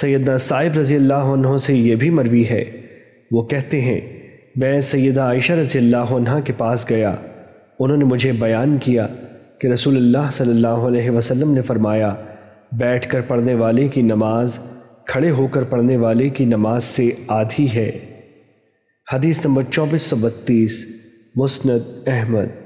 سیدہ صاحب رضی اللہ عنہ سے یہ بھی مروی ہے۔ وہ کہتے ہیں، میں سیدہ عائشہ رضی اللہ عنہ کے پاس گیا۔ انہوں نے مجھے بیان کیا کہ رسول اللہ صلی اللہ علیہ وسلم نے فرمایا، بیٹھ کر پڑھنے والے کی نماز، کھڑے ہو کر پڑھنے والے کی نماز سے آدھی ہے۔ حدیث نمبر چوبیس سو بتیس، مسند احمد۔